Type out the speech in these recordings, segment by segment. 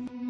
Mm-hmm.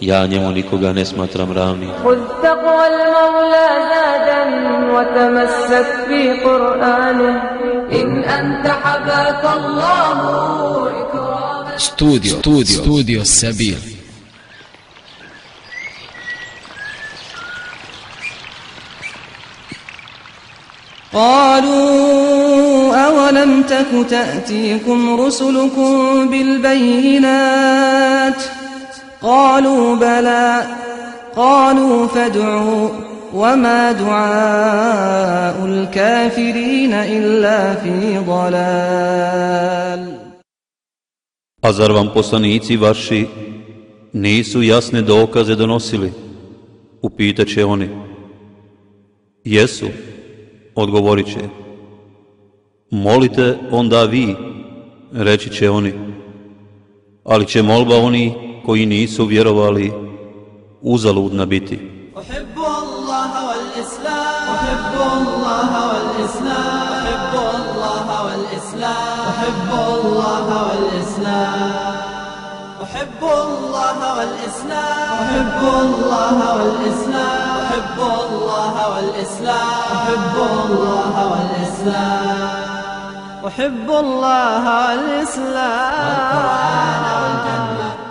ja njemu nikoga ne smatram ravnim. خذ تقوى المولى زادا وتمسك في قرآنه إن أنت حباك الله إكراما Studio, studio, studio Sabil. قالوا أولم تك تأتيكم رسلكم بالبينات قالوا بلى قالوا فادعوا وما دعاء الكافرين إلا في ضلال A zar vam poslanici vaši nisu jasne dokaze donosili? Upitat će oni. Jesu, odgovorit će. Molite onda vi, reći će oni. Ali će molba oni koji nisu vjerovali uzaludna biti. أحب الله والإسلام. أحب الله والإسلام. أحب الله والإسلام. أحب الله والإسلام. أحب الله والإسلام. أحب الله والإسلام. أحب الله والإسلام. أحب الله والإسلام. أحب الله والإسلام. والجنة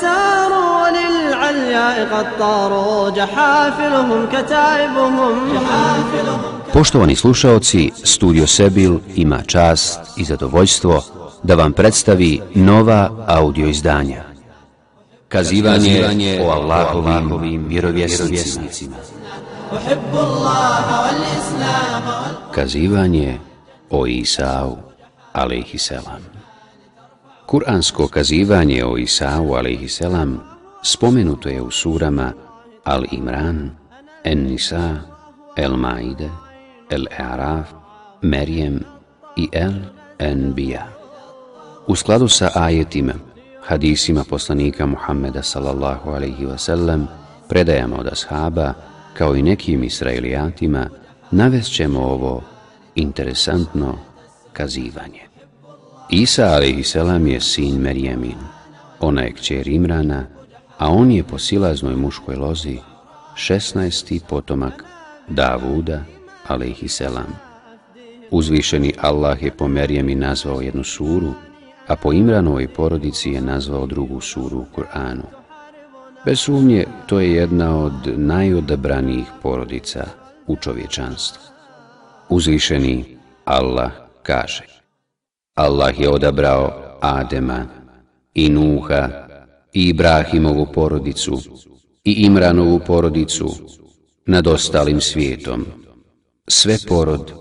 ساروا وللعلياء قد طاروا جحافلهم كتائبهم جحافلهم Poštovani slušaoci, Studio Sebil ima čast i zadovoljstvo da vam predstavi nova audio izdanja. Kazivanje o Allahovim vjerovjesnicima. أحب الله والإسلام وال- Kazivanje o Isau, alaihisselam. Kur'ansko kazivanje o Isau, alaihisselam, spomenuto je u surama Al-Imran, En-Nisa, El-Maide, El-Araf, Merjem i El-Enbiya. U skladu sa ajetima, hadisima poslanika Muhammeda sallallahu alaihi wasallam, predajama od ashaba, kao i nekim israelijatima, navest ćemo ovo interesantno kazivanje. Isa a.s. je sin Merjemin, ona je kćer Imrana, a on je po silaznoj muškoj lozi 16. potomak Davuda a.s. Uzvišeni Allah je po Merjemi nazvao jednu suru, a po Imranovoj porodici je nazvao drugu suru u Kur'anu. Bez sumnje, to je jedna od najodabranijih porodica u čovječanstvu. Uzvišeni Allah kaže Allah je odabrao Adema i Nuha i Ibrahimovu porodicu i Imranovu porodicu nad ostalim svijetom. Sve porod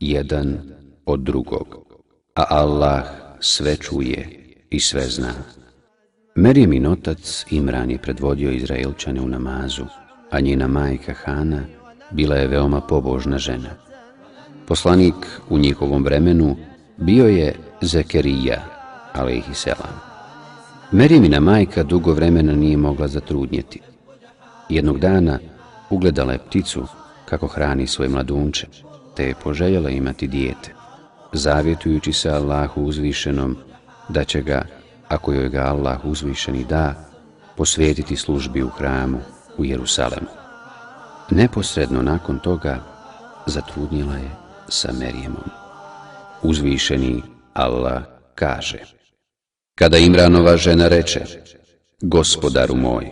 jedan od drugog, a Allah sve čuje i sve zna. Merijemin otac Imran je predvodio Izraelčane u namazu, a njena majka Hana bila je veoma pobožna žena. Poslanik u njihovom vremenu bio je Zekerija, alaihisselam. Merijemina majka dugo vremena nije mogla zatrudnjeti. Jednog dana ugledala je pticu kako hrani svoje mladunče, te je poželjela imati dijete, zavjetujući se Allahu uzvišenom da će ga, ako joj ga Allah uzvišeni da, posvetiti službi u hramu u Jerusalemu. Neposredno nakon toga zatrudnjela je sa Merijemom. Uzvišeni Allah kaže. Kada Imranova žena reče Gospodaru moj,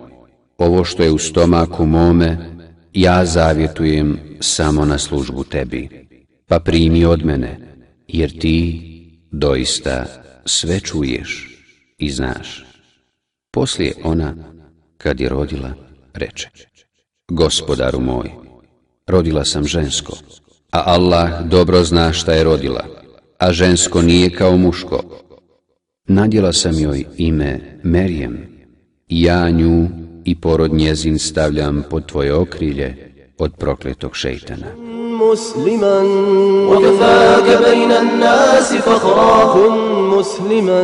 ovo što je u stomaku mome, ja zavjetujem samo na službu tebi, pa primi od mene, jer ti doista sve čuješ i znaš. Poslije ona, kad je rodila, reče Gospodaru moj, rodila sam žensko, a Allah dobro zna šta je rodila, a žensko nije kao muško. Nadjela sam joj ime Merijem, ja nju i porod njezin stavljam pod tvoje okrilje od prokletog šeitana. مسلما وكفاك بين الناس فخرا كن مسلما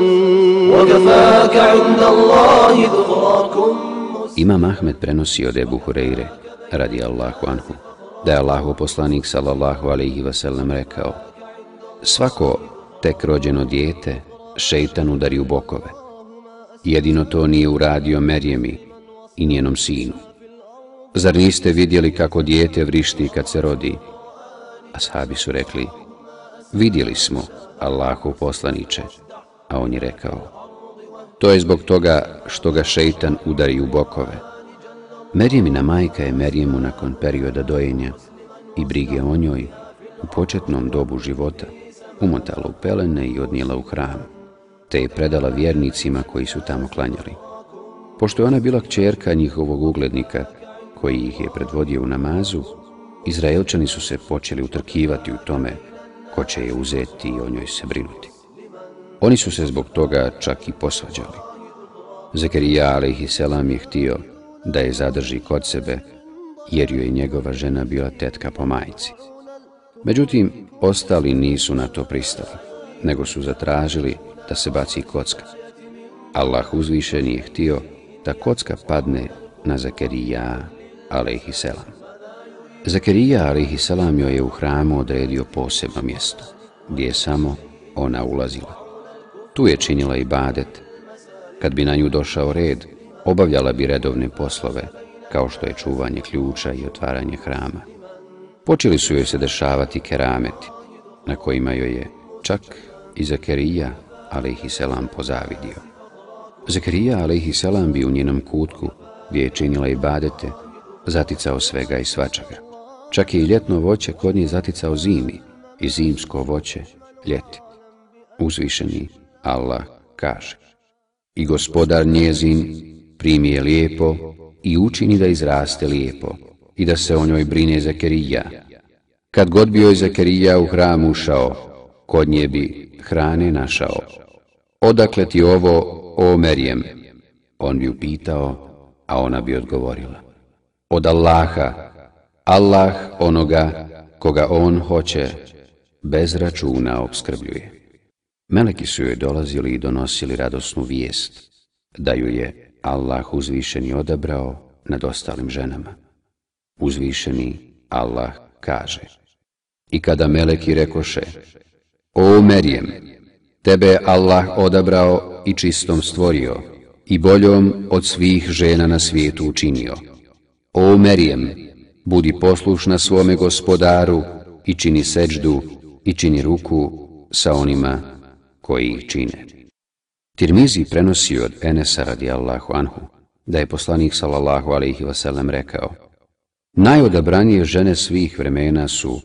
وكفاك عند الله ذخرا كن Imam Ahmed prenosi od Ebu Hureyre, radi Allahu anhu, da je Allahu poslanik sallallahu alaihi wasallam rekao Svako tek rođeno dijete šeitan udari u bokove. Jedino to nije uradio Merjemi i njenom sinu. Zar niste vidjeli kako dijete vrišti kad se rodi? Ashabi su rekli, vidjeli smo Allahu poslaniće, a on je rekao, to je zbog toga što ga šeitan udari u bokove. Merjemina majka je Merjemu nakon perioda dojenja i brige o njoj u početnom dobu života umotala u pelene i odnijela u hram, te je predala vjernicima koji su tamo klanjali. Pošto je ona bila kćerka njihovog uglednika, koji ih je predvodio u namazu, Izraelčani su se počeli utrkivati u tome ko će je uzeti i o njoj se brinuti. Oni su se zbog toga čak i posvađali. Zekerija a.s. je htio da je zadrži kod sebe, jer joj je njegova žena bila tetka po majci. Međutim, ostali nisu na to pristali, nego su zatražili da se baci kocka. Allah uzvišen je htio da kocka padne na Zekerija a.s. Zakerija a.s. joj je u hramu odredio posebno mjesto, gdje je samo ona ulazila. Tu je činila i badet. Kad bi na nju došao red, obavljala bi redovne poslove, kao što je čuvanje ključa i otvaranje hrama. Počeli su joj se dešavati kerameti, na kojima joj je čak i Zakerija a.s. pozavidio. Zakerija a.s. bi u njenom kutku, gdje je činila i badete, zaticao svega i svačaga. Čak je i ljetno voće kod nje zaticao zimi i zimsko voće ljeti. Uzvišeni Allah kaže I gospodar njezin primi je lijepo i učini da izraste lijepo i da se o njoj brine Zakerija. Kad god bi joj Zakerija u hram ušao, kod nje bi hrane našao. Odakle ti ovo, o Merijem? On bi upitao, a ona bi odgovorila. Od Allaha, Allah onoga koga on hoće bez računa obskrbljuje. Meleki su joj dolazili i donosili radosnu vijest, da ju je Allah uzvišeni odabrao nad ostalim ženama. Uzvišeni Allah kaže I kada meleki rekoše O Merijem, tebe Allah odabrao i čistom stvorio i boljom od svih žena na svijetu učinio. O Merijem, budi poslušna svome gospodaru i čini seđdu i čini ruku sa onima koji ih čine. Tirmizi prenosi od Enesa radijallahu anhu da je poslanik sallallahu alaihi wasallam rekao Najodabranije žene svih vremena su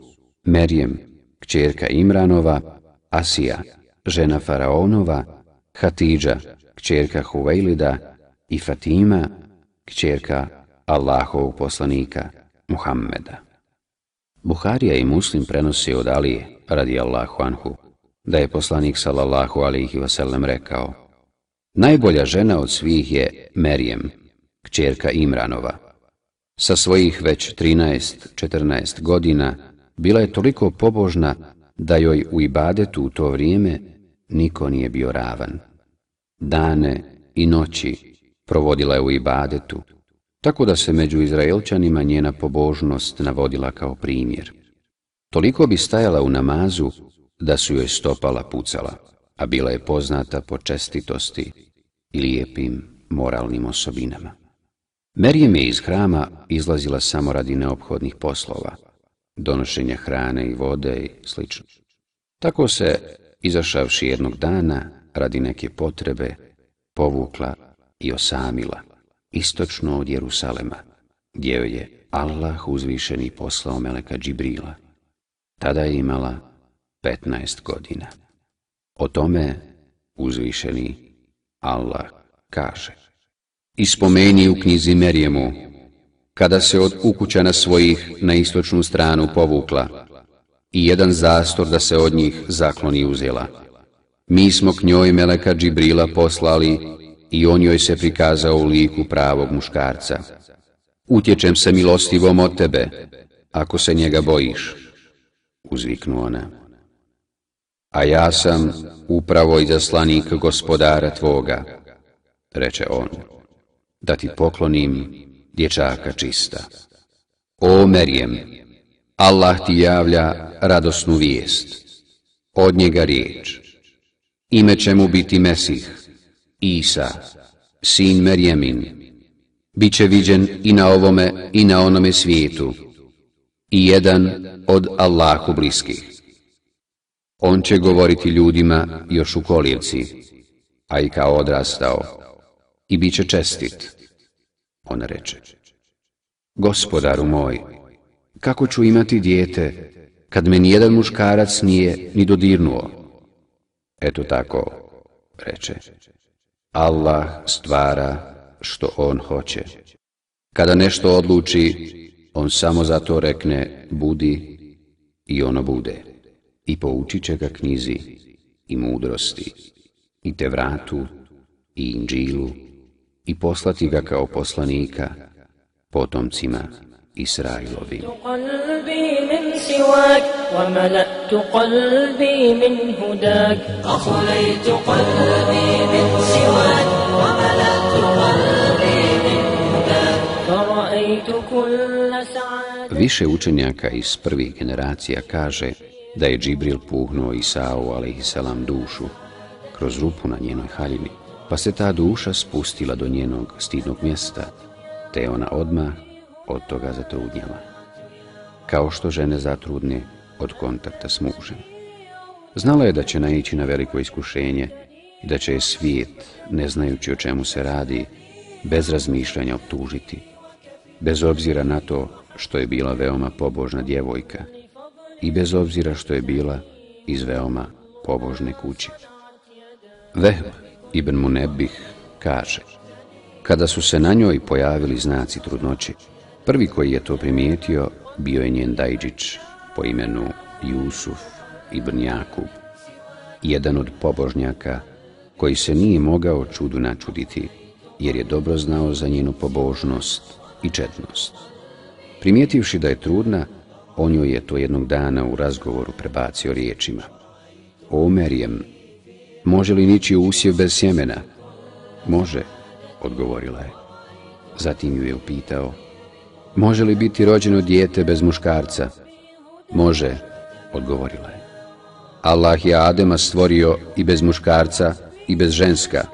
Merijem, kćerka Imranova, Asija, žena Faraonova, Hatidža, kćerka Huvejlida i Fatima, kćerka Allahovog poslanika, Muhammeda. Buharija i Muslim prenosi od Alije, radi Allahu anhu, da je poslanik sallallahu alaihi wasallam rekao Najbolja žena od svih je Merijem, kćerka Imranova. Sa svojih već 13-14 godina bila je toliko pobožna da joj u ibadetu u to vrijeme niko nije bio ravan. Dane i noći provodila je u ibadetu, tako da se među Izraelčanima njena pobožnost navodila kao primjer. Toliko bi stajala u namazu da su joj stopala pucala, a bila je poznata po čestitosti i lijepim moralnim osobinama. Merijem je iz hrama izlazila samo radi neophodnih poslova, donošenja hrane i vode i sl. Tako se, izašavši jednog dana radi neke potrebe, povukla i osamila, istočno od Jerusalema, gdje je Allah uzvišeni poslao Meleka Džibrila. Tada je imala 15 godina. O tome uzvišeni Allah kaže. Ispomeni u knjizi Merijemu, kada se od ukućana svojih na istočnu stranu povukla i jedan zastor da se od njih zakloni uzela. Mi smo k njoj Meleka Džibrila poslali i on joj se prikazao u liku pravog muškarca. Utječem se milostivom od tebe, ako se njega bojiš, uzviknu ona. A ja sam upravo i zaslanik gospodara tvoga, reče on, da ti poklonim dječaka čista. O Merijem, Allah ti javlja radosnu vijest, od njega riječ. Ime će mu biti Mesih, Isa, sin Merjemin. Biće viđen i na ovome i na onome svijetu, i jedan od Allahu bliskih. On će govoriti ljudima još u kolijevci, a i kao odrastao, i bit će čestit. On reče, gospodaru moj, kako ću imati dijete, kad me nijedan muškarac nije ni dodirnuo? Eto tako, reče, Allah stvara što on hoće. Kada nešto odluči, on samo za to rekne budi i ono bude. I poučit će ga knjizi i mudrosti, i te vratu, i inđilu, i poslati ga kao poslanika potomcima Israilovi. Više učenjaka iz prvih generacija kaže da je Džibril puhnuo Isau alaihissalam, dušu kroz rupu na njenoj haljini pa se ta duša spustila do njenog stidnog mjesta, te ona odmah od toga zatrudnjala, kao što žene zatrudne od kontakta s mužem. Znala je da će naići na veliko iskušenje i da će je svijet, ne znajući o čemu se radi, bez razmišljanja optužiti, bez obzira na to što je bila veoma pobožna djevojka i bez obzira što je bila iz veoma pobožne kuće. Vehb ibn Munebih kaže, kada su se na njoj pojavili znaci trudnoći, prvi koji je to primijetio bio je njen dajđić po imenu Jusuf ibn Jakub, jedan od pobožnjaka koji se nije mogao čudu načuditi, jer je dobro znao za njenu pobožnost i četnost. Primijetivši da je trudna, on joj je to jednog dana u razgovoru prebacio riječima. O Merijem, može li nići usjev bez sjemena? Može, odgovorila je. Zatim ju je upitao, može li biti rođeno dijete bez muškarca? Može, odgovorila je. Allah je Adema stvorio i bez muškarca i bez ženska.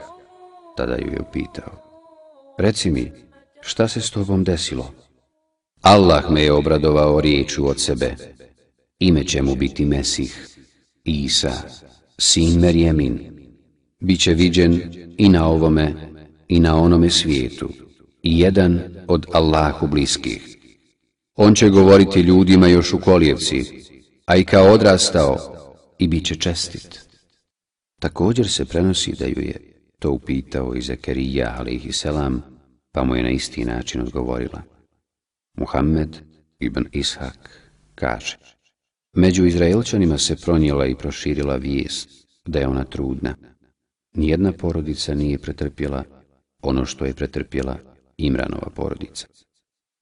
Tada ju je upitao. Reci mi, šta se s tobom desilo? Allah me je obradovao riječu od sebe. Ime će mu biti Mesih, Isa, sin Merjemin. Biće viđen i na ovome i na onome svijetu i jedan od Allahu bliskih. On će govoriti ljudima još u kolijevci, a i kao odrastao i bit će čestit. Također se prenosi da ju je to upitao i Zakarija, alaihi pa mu je na isti način odgovorila. Muhammed ibn Ishak kaže, Među Izraelčanima se pronijela i proširila vijest da je ona trudna, Nijedna porodica nije pretrpjela ono što je pretrpjela Imranova porodica.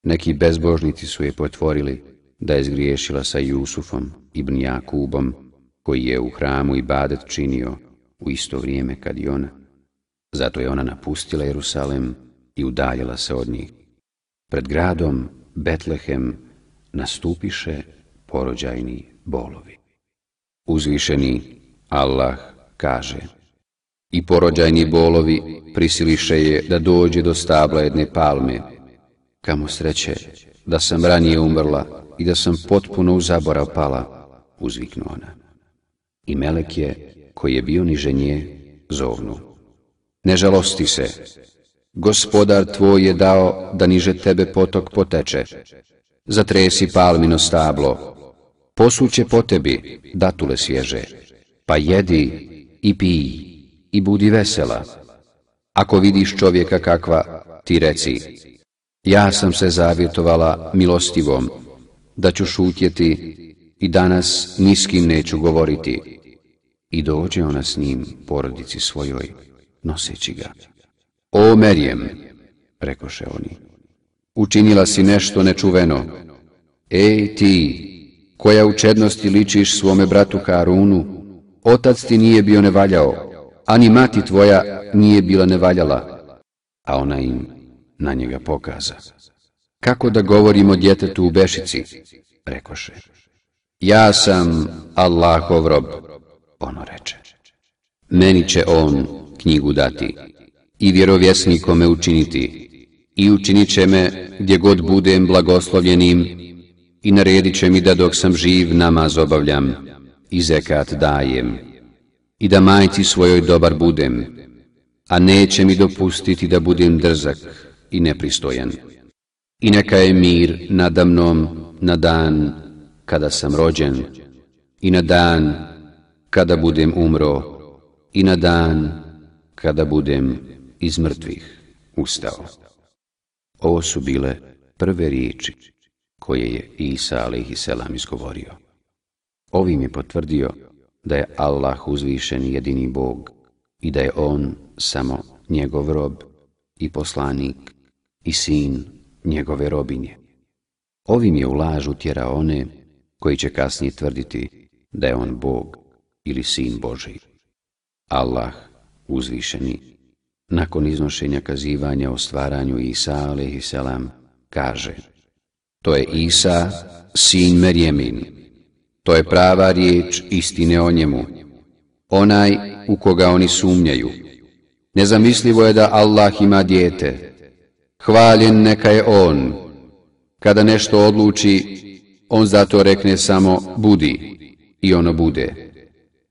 Neki bezbožnici su je potvorili da je zgriješila sa Jusufom ibn Jakubom, koji je u hramu i badet činio u isto vrijeme kad i ona. Zato je ona napustila Jerusalem i udaljila se od njih. Pred gradom Betlehem nastupiše porođajni bolovi. Uzvišeni Allah kaže I porođajni bolovi prisiliše je da dođe do stabla jedne palme. Kamo sreće da sam ranije umrla i da sam potpuno u zaborav pala, uzviknu ona. I Melek je, koji je bio niže nje, zovnu. Ne žalosti se, gospodar tvoj je dao da niže tebe potok poteče. Zatresi palmino stablo, posuće po tebi datule svježe, pa jedi i pij i budi vesela. Ako vidiš čovjeka kakva, ti reci, ja sam se zavjetovala milostivom, da ću šutjeti i danas niskim neću govoriti. I dođe ona s njim porodici svojoj, noseći ga. O Merijem, rekoše oni, učinila si nešto nečuveno. Ej ti, koja u čednosti ličiš svome bratu Harunu, otac ti nije bio nevaljao, ani mati tvoja nije bila nevaljala, a ona im na njega pokaza. Kako da govorimo djetetu u bešici? Rekoše. Ja sam Allahov rob, ono reče. Meni će on knjigu dati i vjerovjesnikome učiniti i učinit će me gdje god budem blagoslovljenim i naredit će mi da dok sam živ namaz obavljam i zekat dajem i da majci svojoj dobar budem, a neće mi dopustiti da budem drzak i nepristojan. I neka je mir nadamnom na dan kada sam rođen i na dan kada budem umro i na dan kada budem iz mrtvih ustao. Ovo su bile prve riječi koje je Isa a.s. izgovorio. Ovim je potvrdio da je Allah uzvišen jedini Bog i da je On samo njegov rob i poslanik i sin njegove robinje. Ovim je u laž utjera one koji će kasnije tvrditi da je on Bog ili sin Boži. Allah, uzvišeni, nakon iznošenja kazivanja o stvaranju Isa a.s. kaže To je Isa, sin Merjemin. To je prava riječ istine o njemu. Onaj u koga oni sumnjaju. Nezamislivo je da Allah ima dijete, Hvaljen neka je On. Kada nešto odluči, On zato rekne samo budi i ono bude.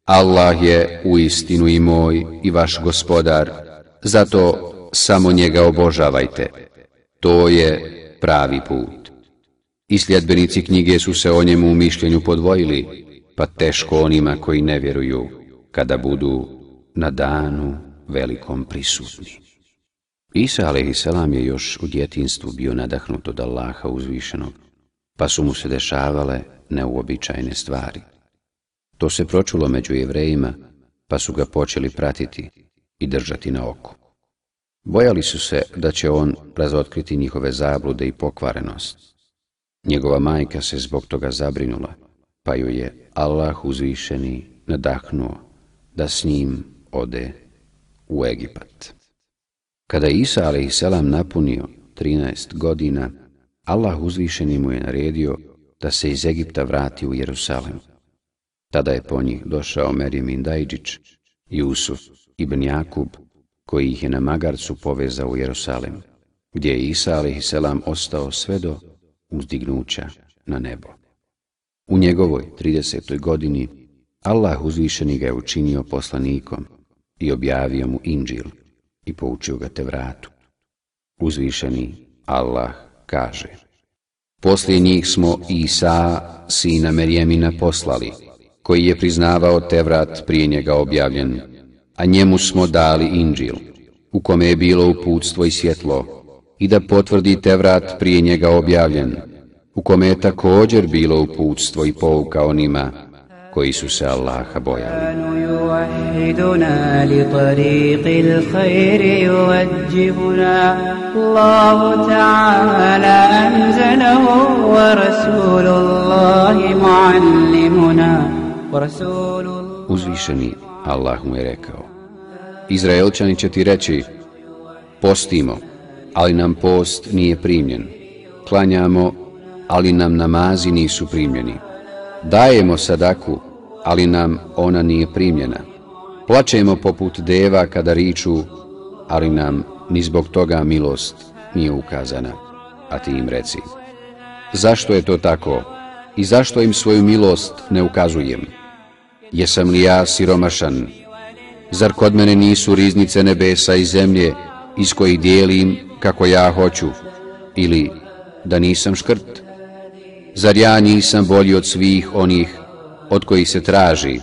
Allah je u istinu i moj i vaš gospodar, zato samo njega obožavajte. To je pravi put. I sljedbenici knjige su se o njemu u mišljenju podvojili, pa teško onima koji ne vjeruju, kada budu na danu velikom prisutni. Isa a.s. je još u djetinstvu bio nadahnut od Allaha uzvišenog, pa su mu se dešavale neuobičajene stvari. To se pročulo među jevrejima, pa su ga počeli pratiti i držati na oku. Bojali su se da će on razotkriti njihove zablude i pokvarenost. Njegova majka se zbog toga zabrinula, pa ju je Allah uzvišeni nadahnuo da s njim ode u Egipat. Kada Isa a.s. napunio 13 godina, Allah uzvišeni mu je naredio da se iz Egipta vrati u Jerusalem. Tada je po njih došao Merjemin Dajđić, Jusuf ibn Jakub, koji ih je na magarcu povezao u Jerusalem, gdje je Isa a.s. ostao sve do uzdignuća na nebo. U njegovoj 30. godini Allah uzvišeni ga je učinio poslanikom i objavio mu Inđil, i poučio ga te vratu. Uzvišeni Allah kaže Poslije njih smo Isa, sina Merjemina, poslali, koji je priznavao te vrat prije njega objavljen, a njemu smo dali inđil, u kome je bilo uputstvo i svjetlo, i da potvrdi Tevrat prije njega objavljen, u kome je također bilo uputstvo i pouka onima koji su se Allaha bojali. Uzvišeni Allah mu je rekao Izraelčani će ti reći Postimo, ali nam post nije primljen. Klanjamo, ali nam namazi nisu primljeni. Dajemo sadaku, ali nam ona nije primljena. Plačemo poput deva kada riču, ali nam ni zbog toga milost nije ukazana. A ti im reci, zašto je to tako i zašto im svoju milost ne ukazujem? Jesam li ja siromašan? Zar kod mene nisu riznice nebesa i zemlje iz kojih dijelim kako ja hoću? Ili da nisam škrt? Zar ja nisam bolji od svih onih od kojih se traži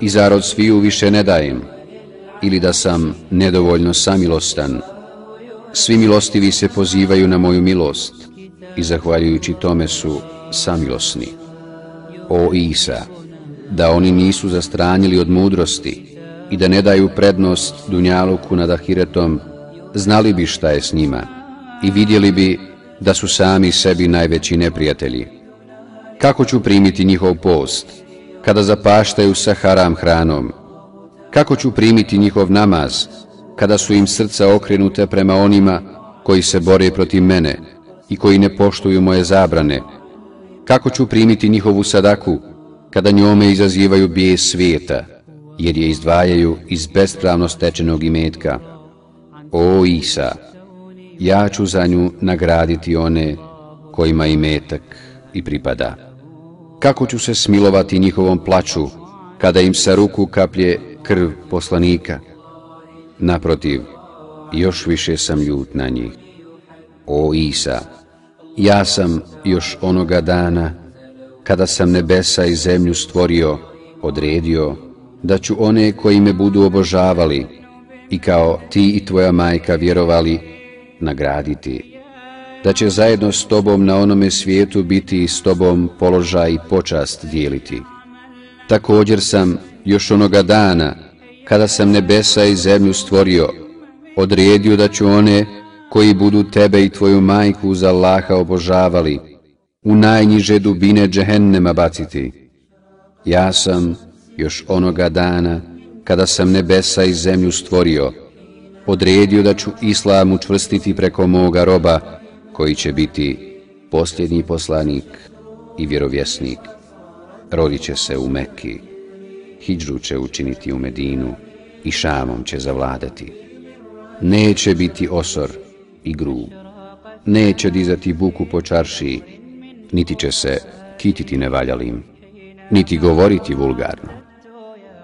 i zar od sviju više ne dajem? Ili da sam nedovoljno samilostan? Svi milostivi se pozivaju na moju milost i zahvaljujući tome su samilosni. O Isa, da oni nisu zastranjili od mudrosti i da ne daju prednost Dunjaluku nad Ahiretom, znali bi šta je s njima i vidjeli bi da su sami sebi najveći neprijatelji. Kako ću primiti njihov post, kada zapaštaju sa haram hranom? Kako ću primiti njihov namaz, kada su im srca okrenute prema onima koji se bore protiv mene i koji ne poštuju moje zabrane? Kako ću primiti njihovu sadaku, kada njome izazivaju bijes svijeta, jer je izdvajaju iz bespravno stečenog imetka? O Isa, ja ću za nju nagraditi one kojima imetak i pripada. Kako ću se smilovati njihovom plaću, kada im sa ruku kaplje krv poslanika? Naprotiv, još više sam ljut na njih. O Isa, ja sam još onoga dana, kada sam nebesa i zemlju stvorio, odredio, da ću one koji me budu obožavali i kao ti i tvoja majka vjerovali, nagraditi. Da će zajedno s tobom na onome svijetu biti i s tobom položaj i počast dijeliti. Također sam još onoga dana, kada sam nebesa i zemlju stvorio, odredio da ću one koji budu tebe i tvoju majku uz Allaha obožavali, u najniže dubine džehennema baciti. Ja sam još onoga dana, kada sam nebesa i zemlju stvorio, odredio da ću Islam učvrstiti preko moga roba, koji će biti posljednji poslanik i vjerovjesnik. Rodit će se u Mekki, Hidžru će učiniti u Medinu i Šamom će zavladati. Neće biti osor i grub, neće dizati buku po čaršiji, niti će se kititi nevaljalim, niti govoriti vulgarno.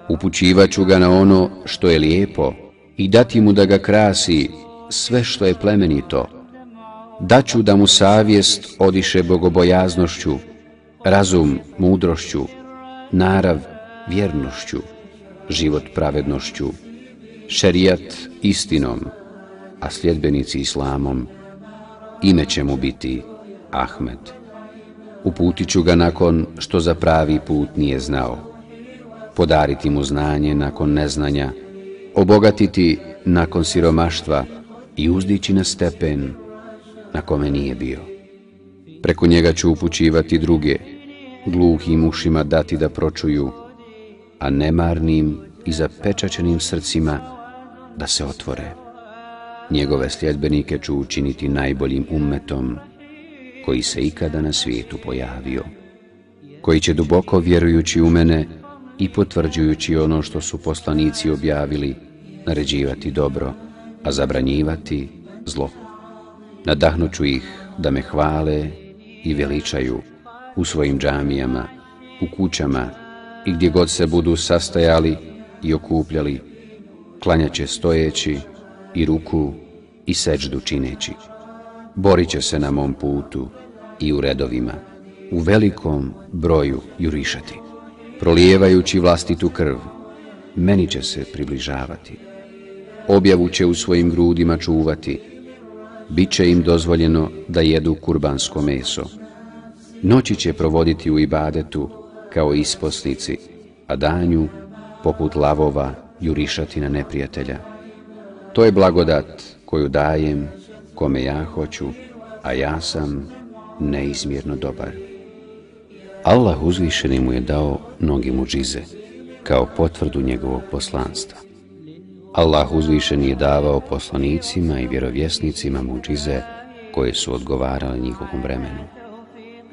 Upućivaću ga na ono što je lijepo i dati mu da ga krasi sve što je plemenito. Daću da mu savjest odiše bogobojaznošću, razum mudrošću, narav vjernošću, život pravednošću, šerijat istinom, a sljedbenici islamom, ime će mu biti Ahmed. Uputit ću ga nakon što za pravi put nije znao, podariti mu znanje nakon neznanja, obogatiti nakon siromaštva i uzdići na stepen na kome nije bio. Preko njega ću upućivati druge, gluhim ušima dati da pročuju, a nemarnim i zapečačenim srcima da se otvore. Njegove sljedbenike ću učiniti najboljim ummetom koji se ikada na svijetu pojavio, koji će duboko vjerujući u mene i potvrđujući ono što su poslanici objavili, naređivati dobro, a zabranjivati zlo. Nadahnuću ih da me hvale i veličaju u svojim džamijama, u kućama i gdje god se budu sastajali i okupljali, klanjaće stojeći i ruku i seđdu čineći. Borit će se na mom putu i u redovima, u velikom broju jurišati. Prolijevajući vlastitu krv, meni će se približavati. Objavu će u svojim grudima čuvati, bit će im dozvoljeno da jedu kurbansko meso. Noći će provoditi u ibadetu kao isposnici a danju, poput lavova, jurišati na neprijatelja. To je blagodat koju dajem kome ja hoću, a ja sam neizmjerno dobar. Allah uzvišeni mu je dao mnogi muđize, kao potvrdu njegovog poslanstva. Allah uzvišeni je davao poslanicima i vjerovjesnicima muđize koje su odgovarale njihovom vremenu.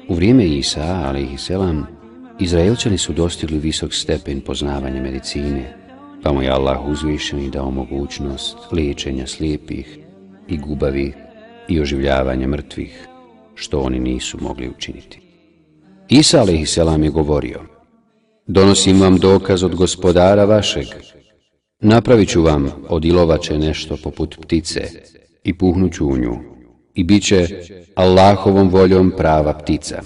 U vrijeme Isa, ali Izraelčani su dostigli visok stepen poznavanja medicine, pa mu je Allah uzvišeni dao mogućnost liječenja slijepih i gubavi i oživljavanja mrtvih, što oni nisu mogli učiniti. Isa a.s. je govorio, donosim vam dokaz od gospodara vašeg, napravit ću vam od ilovače nešto poput ptice i puhnuću u nju i bit će Allahovom voljom prava ptica.